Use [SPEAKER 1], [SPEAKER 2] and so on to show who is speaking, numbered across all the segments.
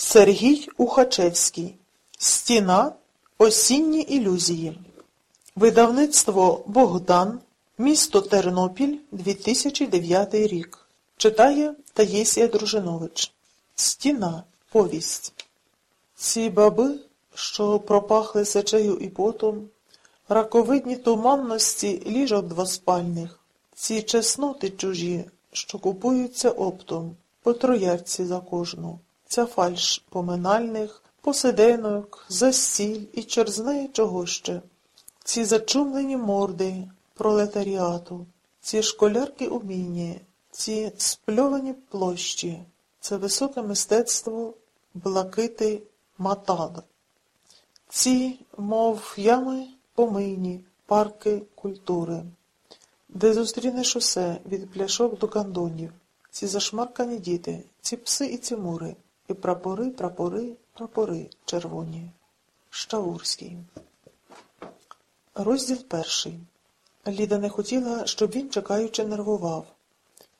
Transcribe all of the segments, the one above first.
[SPEAKER 1] Сергій Ухачевський. Стіна. Осінні ілюзії. Видавництво Богдан. Місто Тернопіль. 2009 рік. Читає Таїсія Дружинович. Стіна. Повість. Ці баби, що пропахли сечею і потом, раковидні туманності ліжок двоспальних, ці чесноти чужі, що купуються оптом, по троярці за кожну, ця фальш поминальних, посиденок, застіль і черзнеє чого ще, ці зачумлені морди пролетаріату, ці школярки уміння, ці спльовані площі, це високе мистецтво блакити матад. Ці, мов ями помийні, парки культури, де зустрінеш усе від пляшок до кандонів, ці зашмаркані діти, ці пси і ці мури, і прапори, прапори, прапори червоні. Штаурський. Розділ перший. Ліда не хотіла, щоб він, чекаючи, нервував.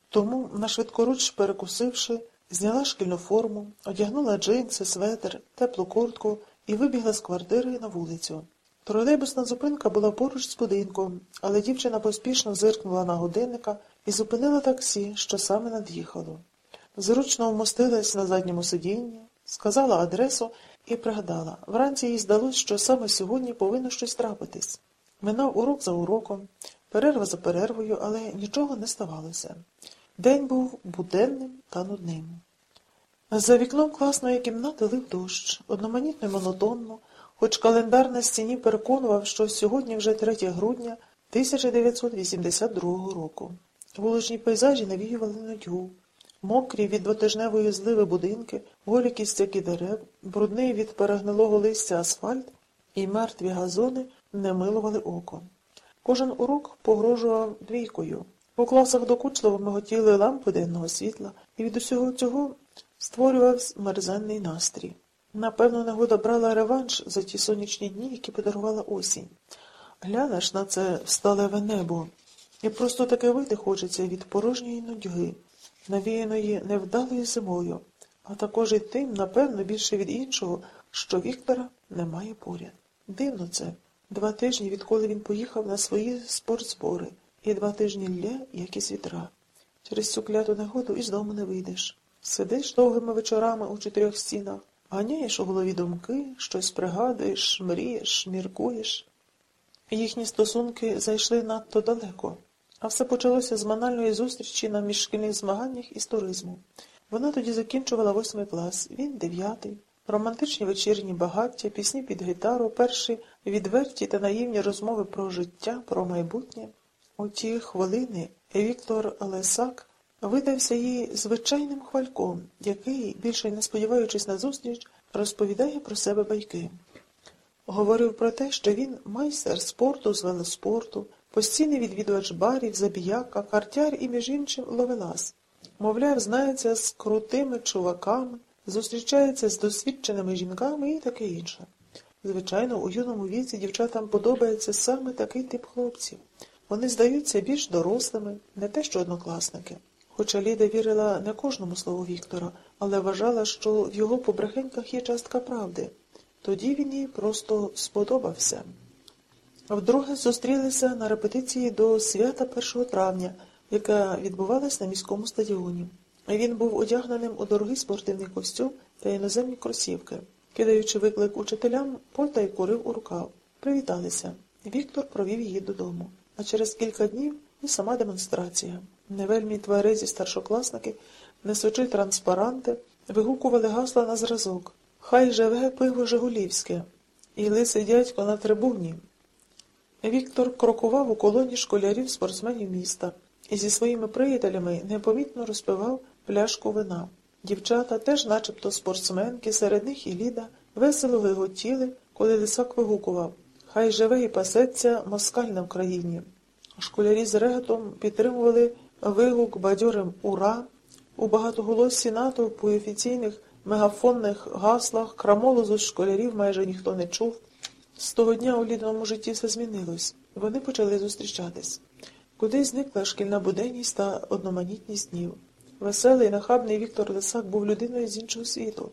[SPEAKER 1] Тому, нашвидкоруч перекусивши, зняла шкільну форму, одягнула джинси, светр, теплу куртку і вибігла з квартири на вулицю. Тролейбусна зупинка була поруч з будинком, але дівчина поспішно зиркнула на годинника і зупинила таксі, що саме над'їхало. Зручно вмостилась на задньому сидінні, сказала адресу і пригадала. Вранці їй здалось, що саме сьогодні повинно щось трапитись. Минав урок за уроком, перерва за перервою, але нічого не ставалося. День був буденним та нудним. За вікном класної кімнати лив дощ, одноманітно й монотонно, хоч календар на стіні переконував, що сьогодні вже 3 грудня 1982 року. Вуличні пейзажі навіювали нудьгу. Мокрі від двотижневої зливи будинки, голі кістяки дерев, брудний від перегнилого листя асфальт і мертві газони не милували око. Кожен урок погрожував двійкою. У класах докучливо миготіли лампи денного світла, і від усього цього створював мерзенний настрій. Напевно, негода брала реванш за ті сонячні дні, які подарувала осінь. Глянеш на це сталеве небо, і просто таке вийти хочеться від порожньої нудьги, навіяної невдалою зимою, а також і тим, напевно, більше від іншого, що Віктора немає поряд. Дивно це. Два тижні, відколи він поїхав на свої спортзбори, і два тижні лє, як із вітра. Через цю кляту негоду із дому не вийдеш. Сидиш довгими вечорами у чотирьох стінах, ганяєш у голові думки, щось пригадуєш, мрієш, міркуєш. Їхні стосунки зайшли надто далеко, а все почалося з банальної зустрічі на міжшкільних змаганнях із туризму. Вона тоді закінчувала восьмий клас, він дев'ятий. Романтичні вечірні багаття, пісні під гітару, перші відверті та наївні розмови про життя, про майбутнє. У ті хвилини Віктор Лесак видався їй звичайним хвальком, який, більше не сподіваючись на зустріч, розповідає про себе байки. Говорив про те, що він майстер спорту з велоспорту, постійний відвідувач барів, забіяка, картяр і, між іншим, ловелас. Мовляв, знається з крутими чуваками, зустрічається з досвідченими жінками і таке інше. Звичайно, у юному віці дівчатам подобається саме такий тип хлопців. Вони здаються більш дорослими, не те що однокласники. Хоча Ліда вірила не кожному слову Віктора, але вважала, що в його побрехеньках є частка правди. Тоді він їй просто сподобався. Вдруге зустрілися на репетиції до свята 1 травня, яка відбувалась на міському стадіоні. Він був одягненим у дорогий спортивний костюм та іноземні кросівки. Кидаючи виклик учителям, Полтай курив у рукав. Привіталися. Віктор провів її додому. А через кілька днів і сама демонстрація. Невельмі тверезі старшокласники, несучи транспаранти, вигукували гасла на зразок. Хай живе пиво Жигулівське. І лисий дядько на трибуні. Віктор крокував у колоні школярів спортсменів міста і зі своїми приятелями непомітно розпивав пляшку вина. Дівчата, теж начебто спортсменки, серед них і Ліда, весело виготіли, коли лисак вигукував Хай живе і пасеться москаль в країні. Школярі з реготом підтримували вигук бадьорим Ура! У багатоголоссі натовпу і офіційних мегафонних гаслах крамолу з школярів майже ніхто не чув. З того дня у лідному житті все змінилось. Вони почали зустрічатись. Кудись зникла шкільна буденність та одноманітність днів. Веселий, нахабний Віктор Лисак був людиною з іншого світу,